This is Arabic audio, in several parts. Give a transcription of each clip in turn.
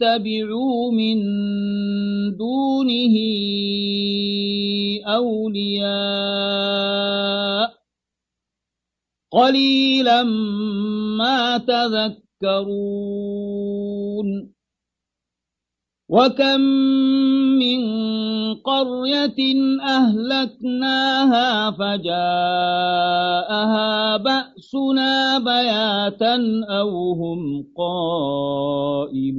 اتبعوا من دونه أولياء قليلا ما تذكرون وكم من قرية أهلكناها فجاءها بأسنا بياتا أو هم قائلون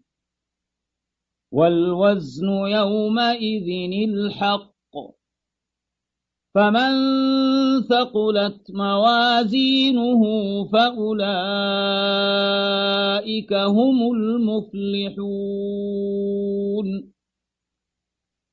والوزن يومئذ الحق. فمن ثقلت موازينه فأولئك هم المفلحون.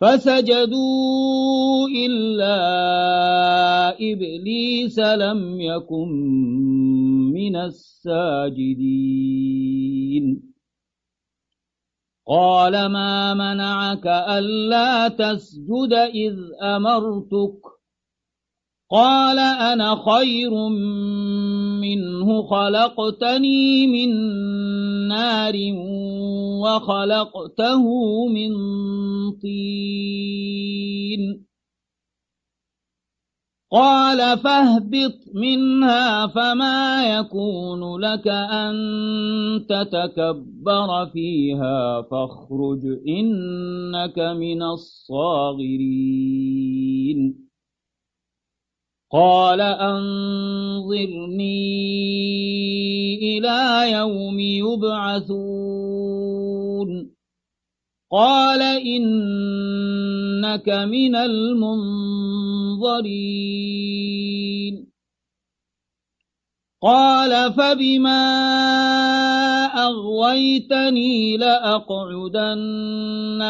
فسجدوا إلا إبليس لم يكن من الساجدين. قال ما منعك ألا تسجد إذ أمرتك؟ قال أنا خير منه خلقتني من نار وخلقته من طين. قال فاهبط منها فما يكون لك أن تتكبر فيها فاخرج إنك من الصاغرين. قال أنظرني إلى يوم يبعثون. قال إنك من المنظرين. قال فبما أغويتني لأقعدن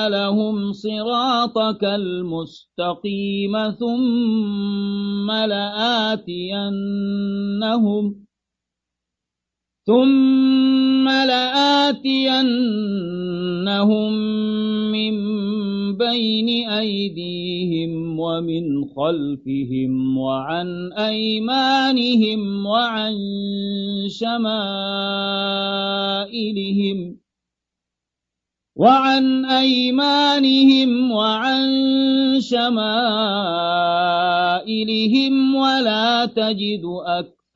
لهم صراطك المستقيم ثم لآتينهم ثم لآتينهم من بين أيديهم ومن خلفهم وعن أيمانهم وعن شمائلهم وعن أيمانهم وعن شمائلهم ولا تجد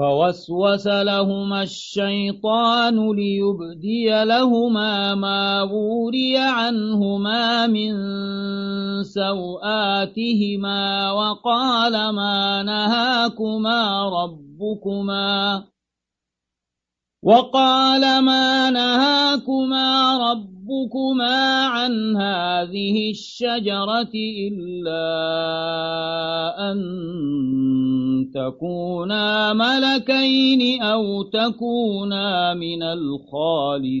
فوسوس لهما الشيطان ليبدي لهما ما بوري عنهما من سوآتهما وقال ما نهاكما ربكما وقال ما نهاكما ربكما عن هذه الشجرة إلا أن تكونا ملكين أو تكونا من الخالدين.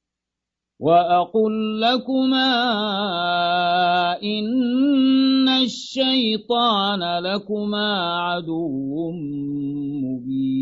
وأقل لكما إن الشيطان لكما عدو مبين.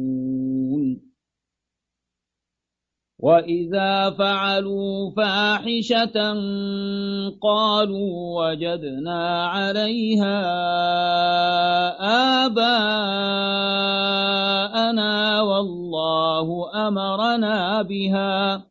وإذا فعلوا فاحشة قالوا وجدنا عليها آباءنا والله أمرنا بها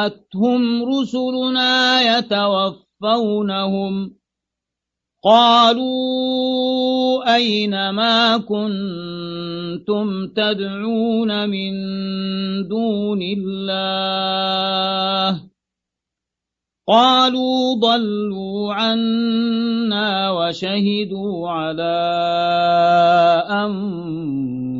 جاءتهم رسلنا يتوفونهم قالوا أين ما كنتم تدعون من دون الله قالوا ضلوا عنا وشهدوا على أنفسهم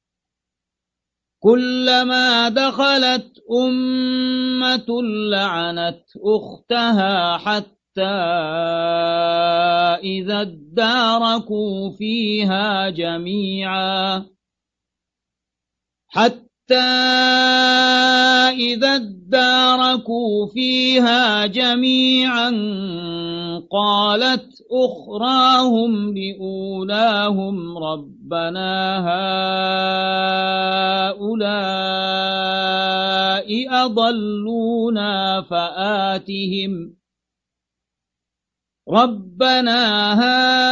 كلما دخلت أمة لعنت أختها حتى إذا اداركوا فيها جميعا. حتى إذا اداركوا فيها جميعا قالت أخراهم لأولاهم ربنا هؤلاء أضلونا فآتهم ربنا هؤلاء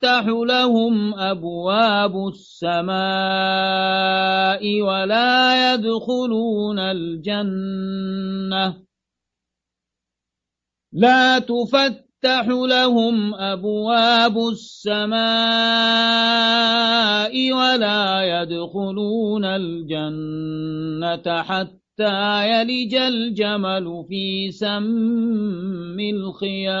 تفتح لهم أبواب السماء ولا يدخلون الجنة. لا تفتح لهم أبواب السماء ولا يدخلون الجنة حتى يلج الجمل في سم الخياط.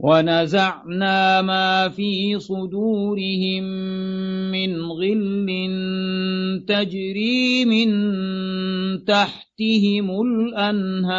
ونزعنا ما في صدورهم من غل تجري من تحتهم الأنهار.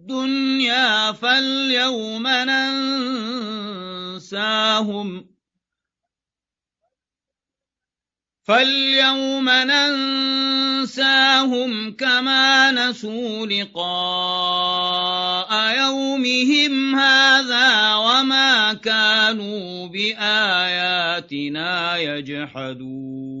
الدنيا فاليوم ننساهم. فاليوم ننساهم كما نسوا لقاء يومهم هذا وما كانوا بآياتنا يجحدون.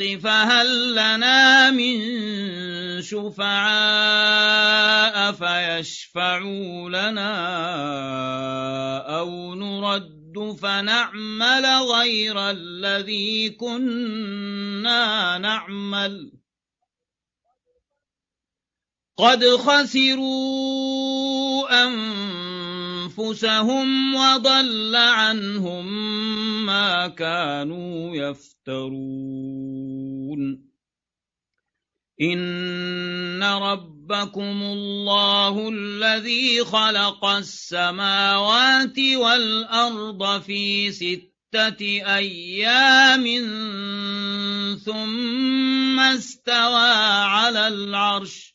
فهل لنا من شفعاء فيشفعوا لنا أو نرد فنعمل غير الذي كنا نعمل؟ قد خسروا أنفسهم وضل عنهم ما كانوا يفترون. إن ربكم الله الذي خلق السماوات والأرض في ستة ستة أيام ثم استوى على العرش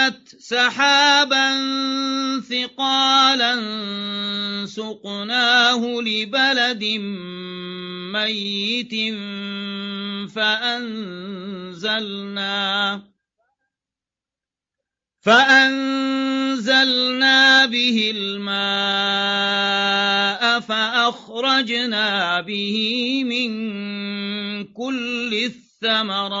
أقلت سحابا ثقالا سقناه لبلد ميت فأنزلنا فأنزلنا به الماء فأخرجنا به من كل الثمرات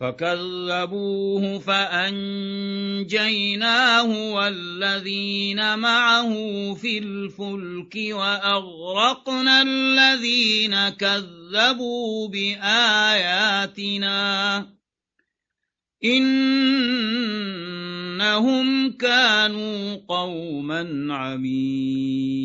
فكذبوه فأنجيناه والذين معه في الفلك وأغرقنا الذين كذبوا بآياتنا. إنهم كانوا قوما عمين.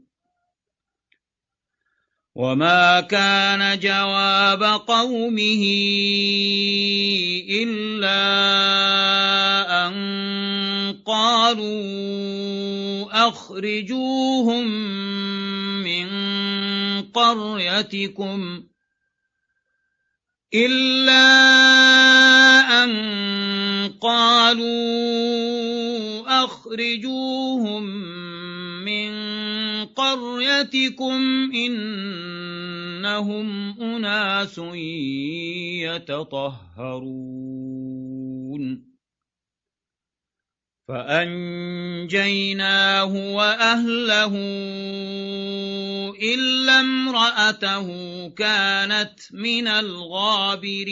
وما كان جواب قومه إلا أن قالوا أخرجوهم من قريتكم إلا أن قالوا أخرجوهم من قريتكم إنهم أناس يتطهرون. فأنجيناه وأهله إلا امرأته كانت من الغابرين.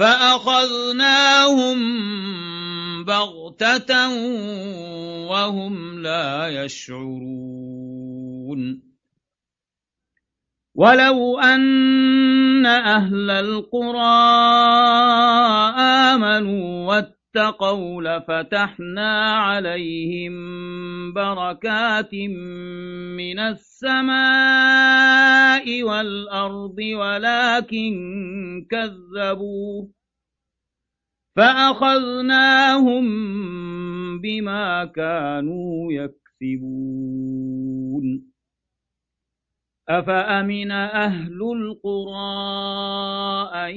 فأخذناهم بغتة وهم لا يشعرون. ولو أن أهل القرى آمنوا واتقوا لفتحنا عليهم بركات من السماء والأرض ولكن كذبوا فأخذناهم بما كانوا يكسبون. أفأمن أهل القرى أن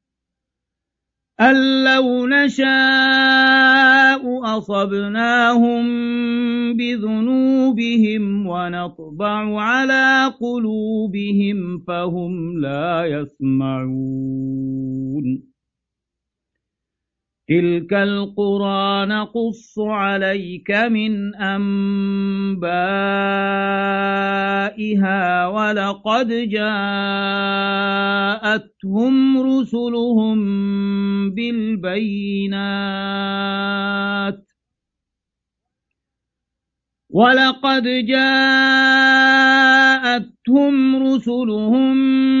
أن لو نشاء أصبناهم بذنوبهم ونطبع على قلوبهم فهم لا يسمعون تلك القرى نقص عليك من أنبائها ولقد جاءتهم رسلهم بالبينات ولقد جاءتهم رسلهم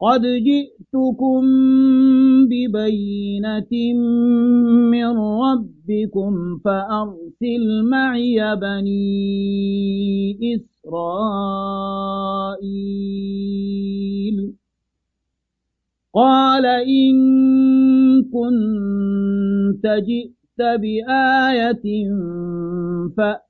قد جئتكم ببينة من ربكم فأرسل معي بني إسرائيل قال إن كنت جئت بآية فأت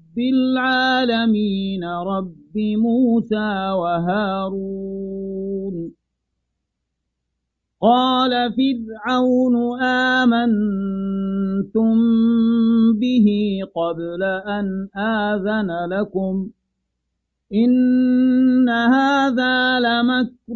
رب العالمين رب موسى وهارون. قال فرعون آمنتم به قبل أن آذن لكم إن هذا لمكر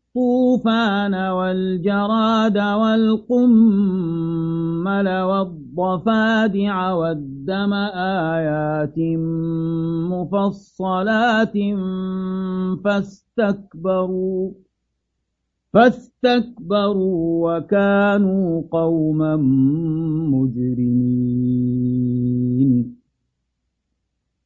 الطوفان والجراد والقمل والضفادع والدم آيات مفصلات فاستكبروا فاستكبروا وكانوا قوما مجرمين.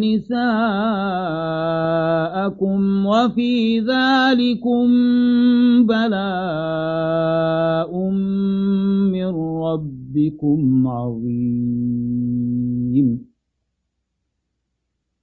نساءكم وفي ذلكم بلاء من ربكم عظيم.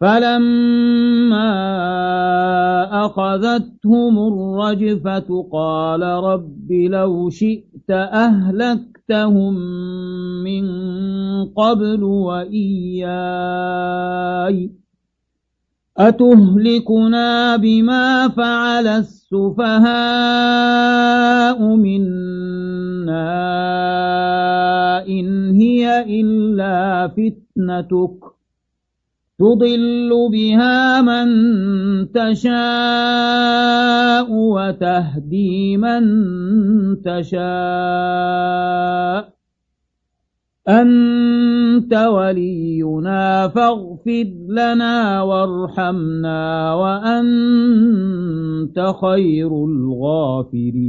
فلما أخذتهم الرجفة قال رب لو شئت أهلكتهم من قبل وإياي أتهلكنا بما فعل السفهاء منا إن هي إلا فتنتك تضل بها من تشاء وتهدي من تشاء. أنت ولينا فاغفر لنا وارحمنا وأنت خير الغافرين.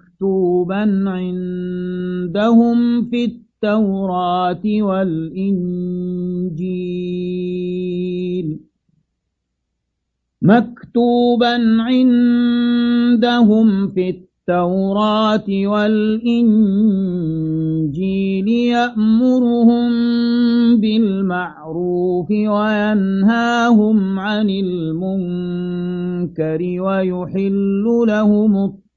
مكتوبا عندهم في التوراة والإنجيل مكتوبا عندهم في التوراة والإنجيل يأمرهم بالمعروف وينهاهم عن المنكر ويحل لهم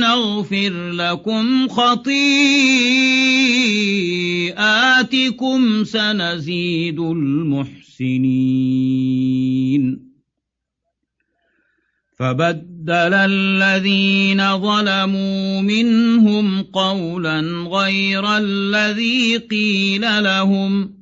نغفر لكم خطيئاتكم سنزيد المحسنين. فبدل الذين ظلموا منهم قولا غير الذي قيل لهم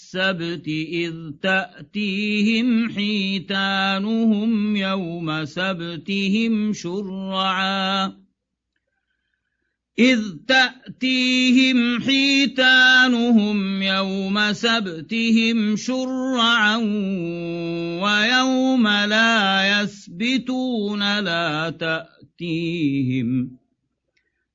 السبت إذ تأتيهم حيتانهم يوم سبتهم شرعاً. إذ تأتيهم حيتانهم يوم سبتهم شرعا ويوم لا يسبتون لا تأتيهم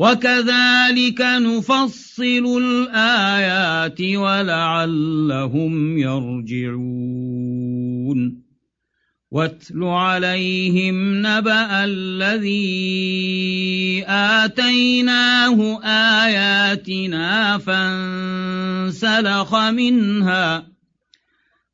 وكذلك نفصل الآيات ولعلهم يرجعون. واتل عليهم نبأ الذي آتيناه آياتنا فانسلخ منها.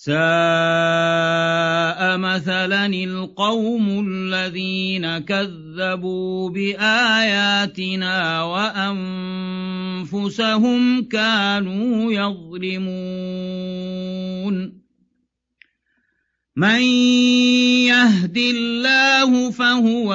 ساء مثلا القوم الذين كذبوا بآياتنا وأنفسهم كانوا يظلمون. من يهد الله فهو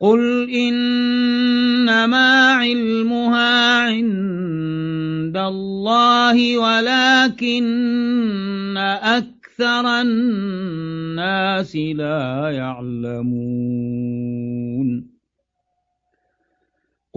قل إنما علمها عند الله ولكن أكثر الناس لا يعلمون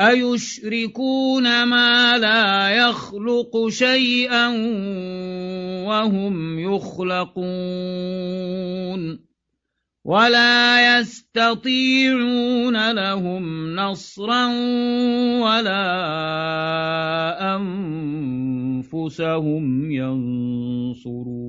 أيشركون ما لا يخلق شيئا وهم يخلقون ولا يستطيعون لهم نصرا ولا أنفسهم ينصرون